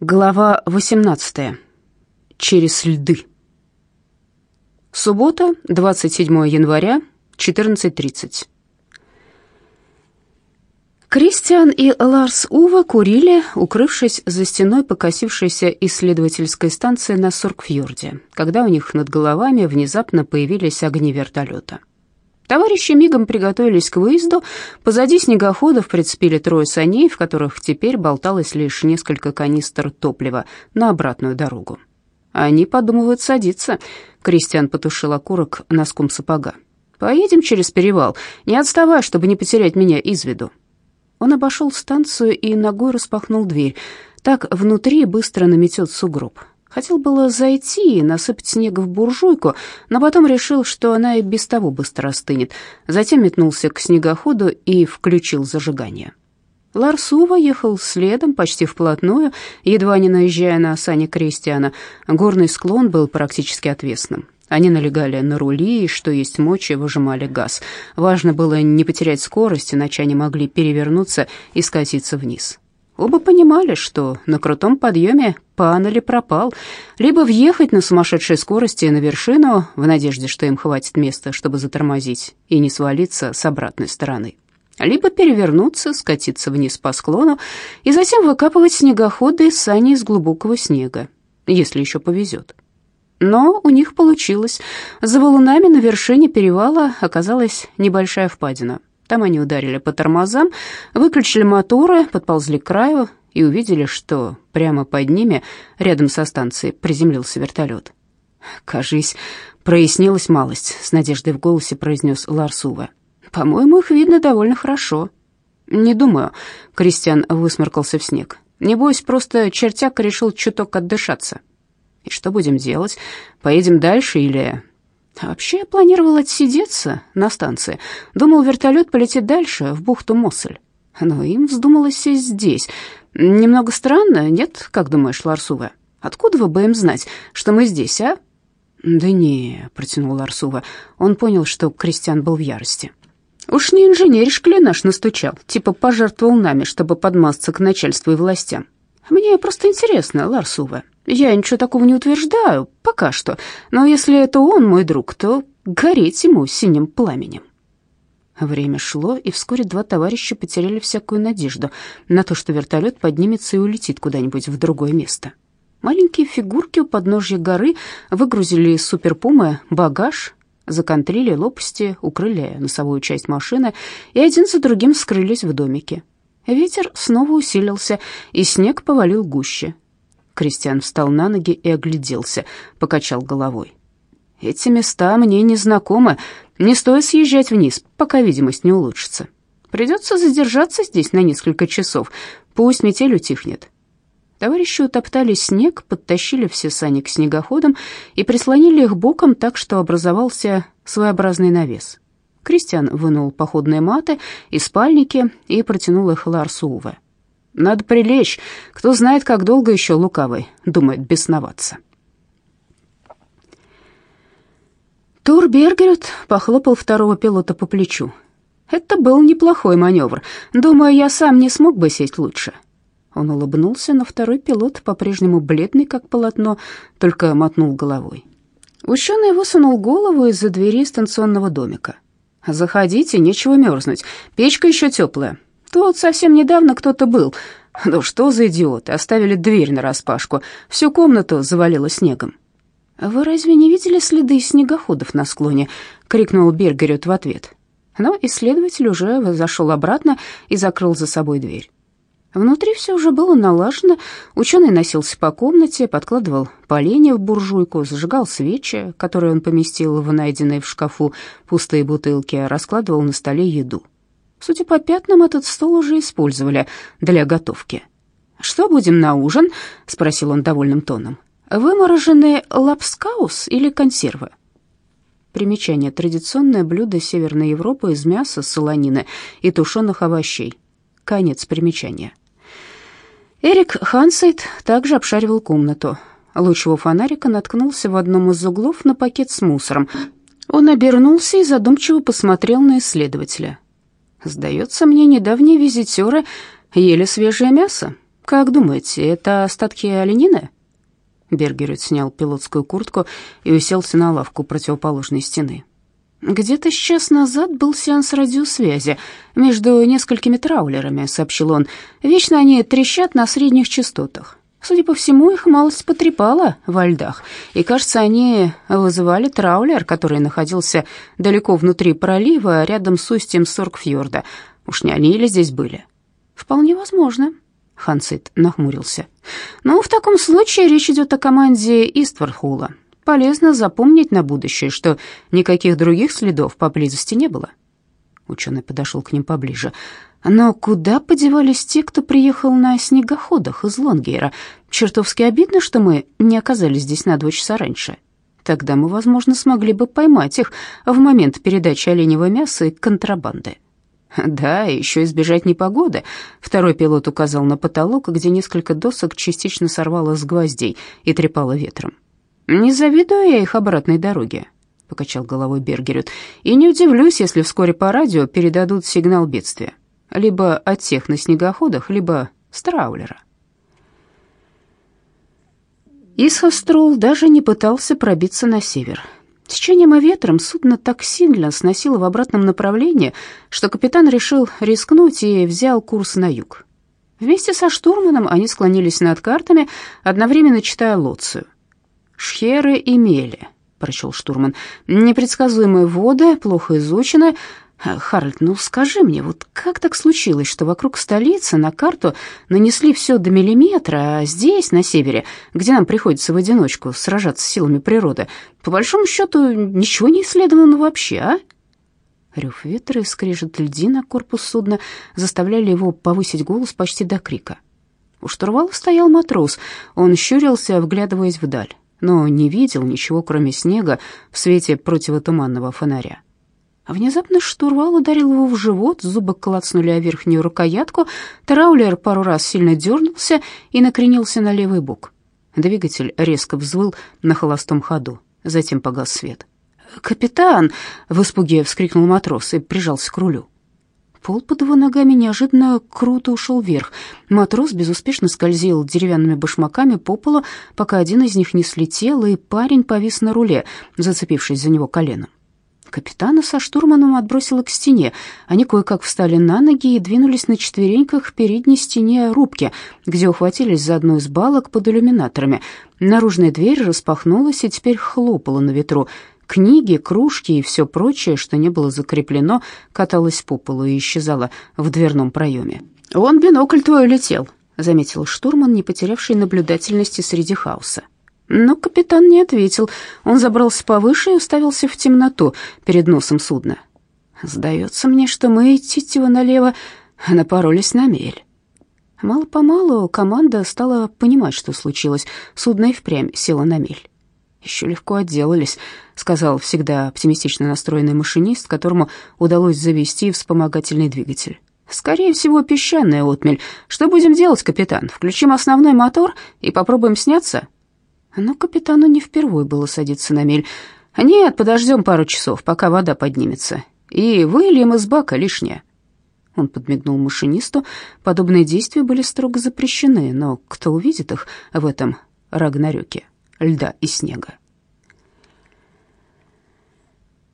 Глава 18. Через льды. Суббота, 27 января, 14.30. Кристиан и Ларс Ува курили, укрывшись за стеной покосившейся исследовательской станции на Соркфьорде, когда у них над головами внезапно появились огни вертолета. Товарищи мигом приготовились к выезду. Позади снегоходов прицепили трое саней, в которых теперь болталось лишь несколько канистр топлива на обратную дорогу. Они подумывают садиться. Кристиан потушил окурок носком сапога. «Поедем через перевал. Не отставай, чтобы не потерять меня из виду». Он обошел станцию и ногой распахнул дверь. Так внутри быстро наметет сугроб. Хотел было зайти и насыпать снега в буржуйку, но потом решил, что она и без того быстро остынет. Затем метнулся к снегоходу и включил зажигание. Ларсува ехал следом почти вплотную, едва не наезжая на сани Кристиана. Горный склон был практически отвесным. Они налегали на рули и, что есть мочи, выжимали газ. Важно было не потерять скорость, иначе они могли перевернуться и скатиться вниз. Оба понимали, что на крутом подъеме пан или пропал, либо въехать на сумасшедшей скорости на вершину в надежде, что им хватит места, чтобы затормозить и не свалиться с обратной стороны, либо перевернуться, скатиться вниз по склону и затем выкапывать снегоходы и сани из глубокого снега, если еще повезет. Но у них получилось. За валунами на вершине перевала оказалась небольшая впадина. Там они ударили по тормозам, выключили моторы, подползли к краю и увидели, что прямо под ними, рядом со станцией, приземлился вертолет. «Кажись, прояснилась малость», — с надеждой в голосе произнес Ларсува. «По-моему, их видно довольно хорошо». «Не думаю», — Кристиан высморкался в снег. «Небось, просто чертяк решил чуток отдышаться». «И что будем делать? Поедем дальше или а вообще я планировал отсидеться на станции. Думал, вертолет полетит дальше, в бухту Моссель. Но им вздумалось сесть здесь. Немного странно, нет, как думаешь, Ларсува? Откуда вы бы им знать, что мы здесь, а? Да не, протянул Ларсува. Он понял, что Кристиан был в ярости. Уж не инженеришка ли наш настучал, типа пожертвовал нами, чтобы подмазаться к начальству и властям. Мне просто интересно, Ларсува. Я ничего такого не утверждаю, пока что, но если это он мой друг, то гореть ему синим пламенем. Время шло, и вскоре два товарища потеряли всякую надежду на то, что вертолет поднимется и улетит куда-нибудь в другое место. Маленькие фигурки у подножья горы выгрузили из суперпумы багаж, законтрили лопасти, укрыли носовую часть машины и один за другим скрылись в домике. Ветер снова усилился, и снег повалил гуще. Кристиан встал на ноги и огляделся, покачал головой. «Эти места мне не знакомы. Не стоит съезжать вниз, пока видимость не улучшится. Придется задержаться здесь на несколько часов. Пусть метель утихнет». Товарищи утоптали снег, подтащили все сани к снегоходам и прислонили их боком так, что образовался своеобразный навес. Кристиан вынул походные маты и спальники и протянул их Ларсу Уве. Надо прилечь. Кто знает, как долго еще лукавый думает бесноваться. Тур Бергерет похлопал второго пилота по плечу. Это был неплохой маневр. Думаю, я сам не смог бы сесть лучше. Он улыбнулся, но второй пилот, по-прежнему бледный, как полотно, только мотнул головой. Ученый высунул голову из-за двери станционного домика. «Заходите, нечего мерзнуть. Печка еще теплая. Тут совсем недавно кто-то был. Ну что за идиоты, оставили дверь нараспашку, всю комнату завалило снегом. «Вы разве не видели следы снегоходов на склоне?» — крикнул Бергерет в ответ. Но исследователь уже зашел обратно и закрыл за собой дверь. Внутри все уже было налажено. Ученый носился по комнате, подкладывал поленья в буржуйку, зажигал свечи, которые он поместил в найденные в шкафу пустые бутылки, раскладывал на столе еду. Судя по пятнам, этот стол уже использовали для готовки. «Что будем на ужин?» — спросил он довольным тоном. «Вымороженные лапскаус или консервы?» Примечание. Традиционное блюдо Северной Европы из мяса, солонины и тушеных овощей. Конец примечания. Эрик Хансейт также обшаривал комнату. Луч его фонарика наткнулся в одном из углов на пакет с мусором. Он обернулся и задумчиво посмотрел на исследователя. Сдается мне, недавние визитеры ели свежее мясо. «Как думаете, это остатки оленины?» Бергерет снял пилотскую куртку и уселся на лавку противоположной стены. «Где-то час назад был сеанс радиосвязи между несколькими траулерами», — сообщил он. «Вечно они трещат на средних частотах. Судя по всему, их малость потрепала во льдах, и, кажется, они вызывали траулер, который находился далеко внутри пролива, рядом с устьем Соркфьорда. Уж не они ли здесь были?» «Вполне возможно», — Хансит нахмурился. «Ну, в таком случае речь идет о команде Иствархула. Полезно запомнить на будущее, что никаких других следов поблизости не было. Ученый подошел к ним поближе. Но куда подевались те, кто приехал на снегоходах из Лонгейра? Чертовски обидно, что мы не оказались здесь на два часа раньше. Тогда мы, возможно, смогли бы поймать их в момент передачи оленевого мяса и контрабанды. Да, еще избежать непогоды. Второй пилот указал на потолок, где несколько досок частично сорвало с гвоздей и трепало ветром. «Не завидую я их обратной дороге», — покачал головой Бергерют, «и не удивлюсь, если вскоре по радио передадут сигнал бедствия. Либо от тех на снегоходах, либо с траулера». Исхастрол даже не пытался пробиться на север. Течением и ветром судно так сильно сносило в обратном направлении, что капитан решил рискнуть и взял курс на юг. Вместе со штурманом они склонились над картами, одновременно читая лоцию — «Шхеры и мели», — прочел штурман. «Непредсказуемые воды, плохо изучены. Харальд, ну скажи мне, вот как так случилось, что вокруг столицы на карту нанесли все до миллиметра, а здесь, на севере, где нам приходится в одиночку сражаться с силами природы, по большому счету ничего не исследовано вообще, а?» Рев ветра и скрежет льдина корпус судна заставляли его повысить голос почти до крика. У штурвала стоял матрос, он щурился, вглядываясь вдаль но не видел ничего, кроме снега в свете противотуманного фонаря. Внезапно штурвал ударил его в живот, зубы клацнули о верхнюю рукоятку, траулер пару раз сильно дернулся и накренился на левый бок. Двигатель резко взвыл на холостом ходу, затем погас свет. «Капитан!» — в испуге вскрикнул матрос и прижался к рулю. Пол под его ногами неожиданно круто ушел вверх. Матрос безуспешно скользил деревянными башмаками по полу, пока один из них не слетел, и парень повис на руле, зацепившись за него коленом. Капитана со штурманом отбросило к стене. Они кое-как встали на ноги и двинулись на четвереньках к передней стене рубки, где ухватились за одну из балок под иллюминаторами. Наружная дверь распахнулась и теперь хлопала на ветру. Книги, кружки и все прочее, что не было закреплено, каталось по полу и исчезало в дверном проеме. «Вон бинокль твой улетел», — заметил штурман, не потерявший наблюдательности среди хаоса. Но капитан не ответил. Он забрался повыше и уставился в темноту перед носом судна. «Сдается мне, что мы, Титева налево, напоролись на мель». Мало-помалу команда стала понимать, что случилось. Судно и впрямь село на мель. Еще легко отделались, сказал всегда оптимистично настроенный машинист, которому удалось завести вспомогательный двигатель. Скорее всего, песчаная отмель. Что будем делать, капитан? Включим основной мотор и попробуем сняться? Но капитану не впервой было садиться на мель. Нет, подождем пару часов, пока вода поднимется, и выльем из бака лишнее. Он подмигнул машинисту. Подобные действия были строго запрещены, но кто увидит их в этом рагнарёке? льда и снега.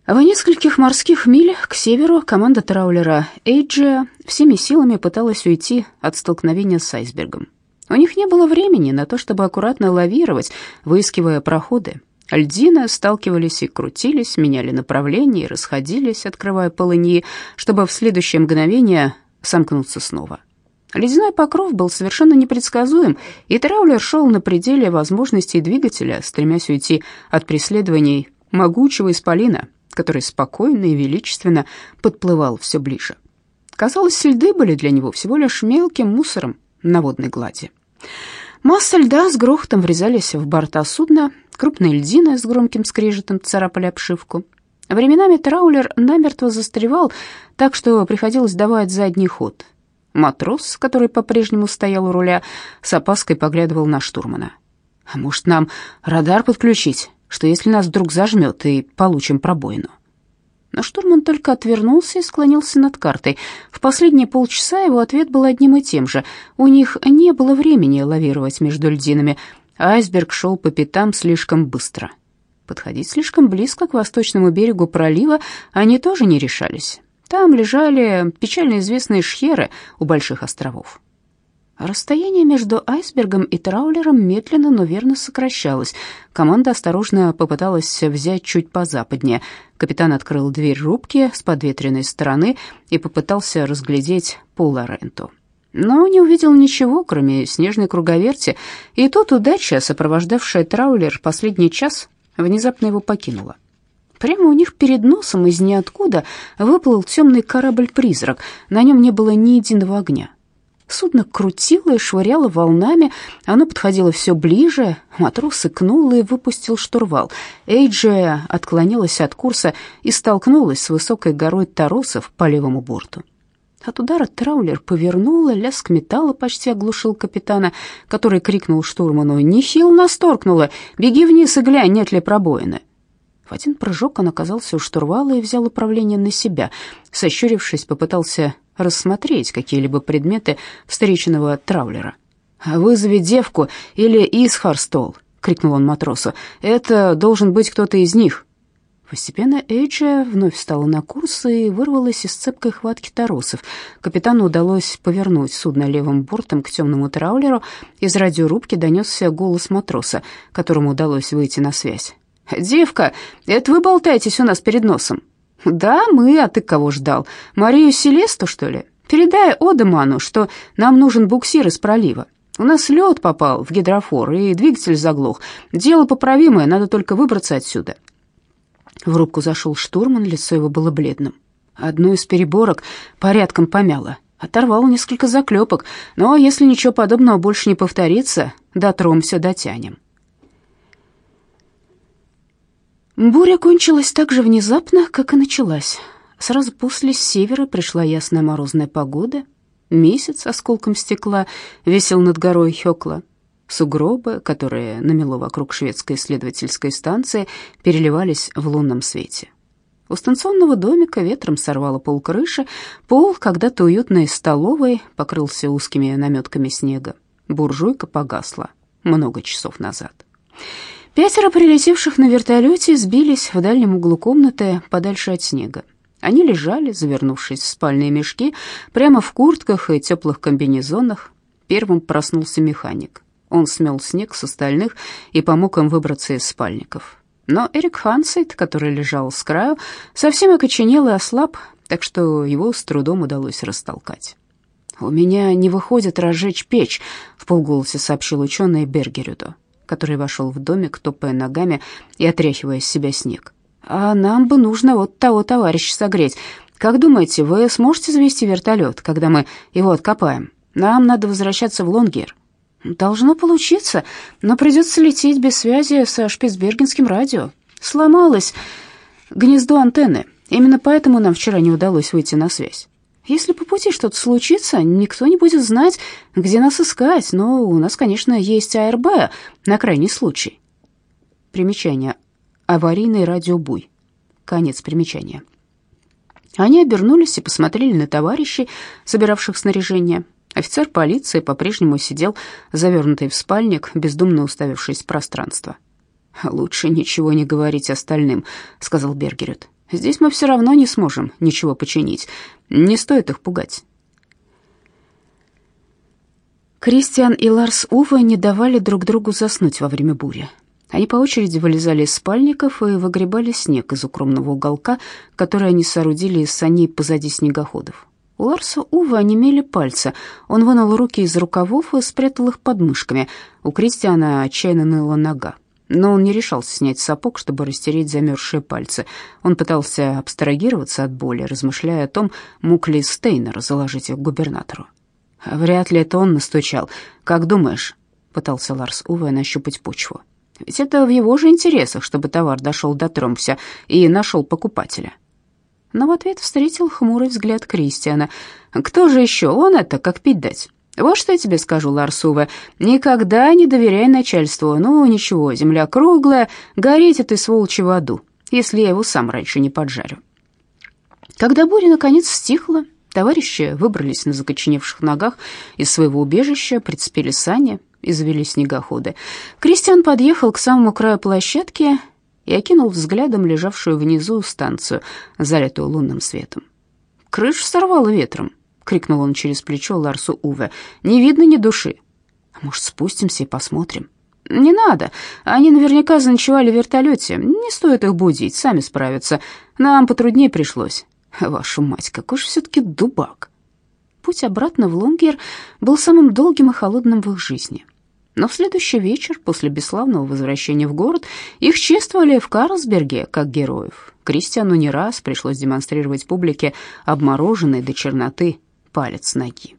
В нескольких морских милях к северу команда траулера Эйджия всеми силами пыталась уйти от столкновения с айсбергом. У них не было времени на то, чтобы аккуратно лавировать, выискивая проходы. Льдины сталкивались и крутились, меняли направление и расходились, открывая полыньи, чтобы в следующее мгновение сомкнуться снова. Ледяной покров был совершенно непредсказуем, и траулер шел на пределе возможностей двигателя, стремясь уйти от преследований могучего исполина, который спокойно и величественно подплывал все ближе. Казалось, льды были для него всего лишь мелким мусором на водной глади. Масса льда с грохотом врезались в борта судна, крупные льдины с громким скрежетом царапали обшивку. Временами траулер намертво застревал, так что приходилось давать задний ход, Матрос, который по-прежнему стоял у руля, с опаской поглядывал на штурмана. «А может, нам радар подключить, что если нас вдруг зажмет и получим пробоину?» Но штурман только отвернулся и склонился над картой. В последние полчаса его ответ был одним и тем же. У них не было времени лавировать между льдинами. Айсберг шел по пятам слишком быстро. Подходить слишком близко к восточному берегу пролива они тоже не решались. Там лежали печально известные шхеры у Больших островов. Расстояние между айсбергом и траулером медленно, но верно сокращалось. Команда осторожно попыталась взять чуть позападнее. Капитан открыл дверь рубки с подветренной стороны и попытался разглядеть Пол Лоренту. Но не увидел ничего, кроме снежной круговерти, и тут удача, сопровождавшая траулер последний час, внезапно его покинула. Прямо у них перед носом из ниоткуда выплыл темный корабль-призрак. На нем не было ни единого огня. Судно крутило и швыряло волнами, оно подходило все ближе, матрос икнул и выпустил штурвал. Эйджи отклонилась от курса и столкнулась с высокой горой торосов по левому борту. От удара траулер повернула, лязг металла почти оглушил капитана, который крикнул штурману «Нехил нас торкнуло! Беги вниз и глянь, нет ли пробоины!» Один прыжок он оказался у штурвала и взял управление на себя. Сощурившись, попытался рассмотреть какие-либо предметы встреченного траулера. «Вызови девку или Исхарстол!» — крикнул он матросу. «Это должен быть кто-то из них!» Постепенно Эйджи вновь встала на курс и вырвалась из цепкой хватки торосов. Капитану удалось повернуть судно левым бортом к темному траулеру. Из радиорубки донесся голос матроса, которому удалось выйти на связь. «Девка, это вы болтаетесь у нас перед носом?» «Да, мы, а ты кого ждал? Марию Селесту, что ли? Передай Одеману, что нам нужен буксир из пролива. У нас лед попал в гидрофор, и двигатель заглох. Дело поправимое, надо только выбраться отсюда». В рубку зашел штурман, лицо его было бледным. Одну из переборок порядком помяло. Оторвал несколько заклепок, но если ничего подобного больше не повторится, дотромся, дотянем. Буря кончилась так же внезапно, как и началась. Сразу после севера пришла ясная морозная погода. Месяц осколком стекла висел над горой Хёкла. Сугробы, которые намело вокруг шведской исследовательской станции, переливались в лунном свете. У станционного домика ветром сорвало пол крыши, пол, когда-то уютной столовой, покрылся узкими наметками снега. Буржуйка погасла много часов назад. Пятеро прилетевших на вертолете сбились в дальнем углу комнаты подальше от снега. Они лежали, завернувшись в спальные мешки, прямо в куртках и теплых комбинезонах. Первым проснулся механик. Он смел снег с остальных и помог им выбраться из спальников. Но Эрик Хансейт, который лежал с краю, совсем окоченел и ослаб, так что его с трудом удалось растолкать. «У меня не выходит разжечь печь», — в полголоса сообщил ученый Бергерюду который вошел в домик, топая ногами и отряхивая с себя снег. «А нам бы нужно вот того товарища согреть. Как думаете, вы сможете завести вертолет, когда мы его откопаем? Нам надо возвращаться в Лонгер». «Должно получиться, но придется лететь без связи со шпицбергенским радио. Сломалось гнездо антенны. Именно поэтому нам вчера не удалось выйти на связь. Если по пути что-то случится, никто не будет знать, где нас искать, но у нас, конечно, есть АРБ на крайний случай. Примечание. Аварийный радиобуй. Конец примечания. Они обернулись и посмотрели на товарищей, собиравших снаряжение. Офицер полиции по-прежнему сидел, завернутый в спальник, бездумно уставившись в пространство. «Лучше ничего не говорить остальным», — сказал Бергерет. Здесь мы все равно не сможем ничего починить. Не стоит их пугать. Кристиан и Ларс Уве не давали друг другу заснуть во время бури. Они по очереди вылезали из спальников и выгребали снег из укромного уголка, который они соорудили из саней позади снегоходов. У Ларса Уве онемели пальцы. Он вынул руки из рукавов и спрятал их под мышками. У Кристиана отчаянно ныла нога но он не решался снять сапог, чтобы растереть замерзшие пальцы. Он пытался абстрагироваться от боли, размышляя о том, мог ли Стейнер заложить их губернатору. «Вряд ли это он настучал. Как думаешь?» — пытался Ларс Уве нащупать почву. «Ведь это в его же интересах, чтобы товар дошел до Тромпся и нашел покупателя». Но в ответ встретил хмурый взгляд Кристиана. «Кто же еще? Он это, как пить дать?» Вот что я тебе скажу, Ларсува, никогда не доверяй начальству. Ну, ничего, земля круглая, гореть этой сволочи в аду, если я его сам раньше не поджарю. Когда буря наконец стихла, товарищи выбрались на закоченевших ногах из своего убежища, прицепили сани и завели снегоходы. Кристиан подъехал к самому краю площадки и окинул взглядом лежавшую внизу станцию, залитую лунным светом. «Крышу сорвало ветром», — крикнул он через плечо Ларсу Уве. «Не видно ни души». «Может, спустимся и посмотрим?» «Не надо. Они наверняка заночевали в вертолете. Не стоит их будить, сами справятся. Нам потруднее пришлось». «Вашу мать, какой же все-таки дубак!» Путь обратно в Лонгер был самым долгим и холодным в их жизни. Но в следующий вечер, после бесславного возвращения в город, их чествовали в Карлсберге как героев. Кристиану не раз пришлось демонстрировать публике обмороженный до черноты палец ноги.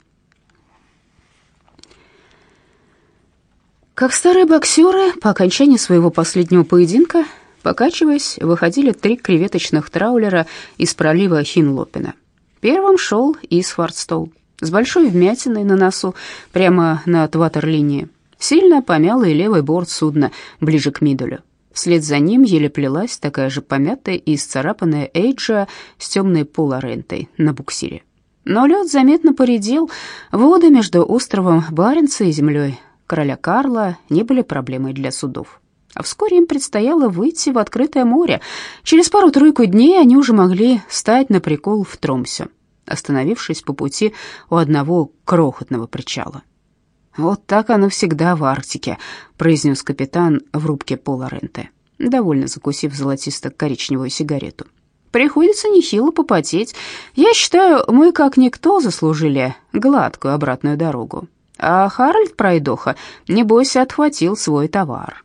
Как старые боксеры, по окончании своего последнего поединка, покачиваясь, выходили три креветочных траулера из пролива Хинлопина. Первым шел Исфордстол с большой вмятиной на носу прямо над ватерлинией. Сильно помялый левый борт судна ближе к мидолю. Вслед за ним еле плелась такая же помятая и исцарапанная Эйджа с темной поларентой на буксире. Но лед заметно поредел, воды между островом Баренца и землей короля Карла не были проблемой для судов. А вскоре им предстояло выйти в открытое море. Через пару-тройку дней они уже могли стать на прикол в Тромсе, остановившись по пути у одного крохотного причала. «Вот так оно всегда в Арктике», — произнес капитан в рубке Пола Ренте, довольно закусив золотисто-коричневую сигарету. «Приходится нехило попотеть. Я считаю, мы как никто заслужили гладкую обратную дорогу. А Харальд Пройдоха, небось, отхватил свой товар.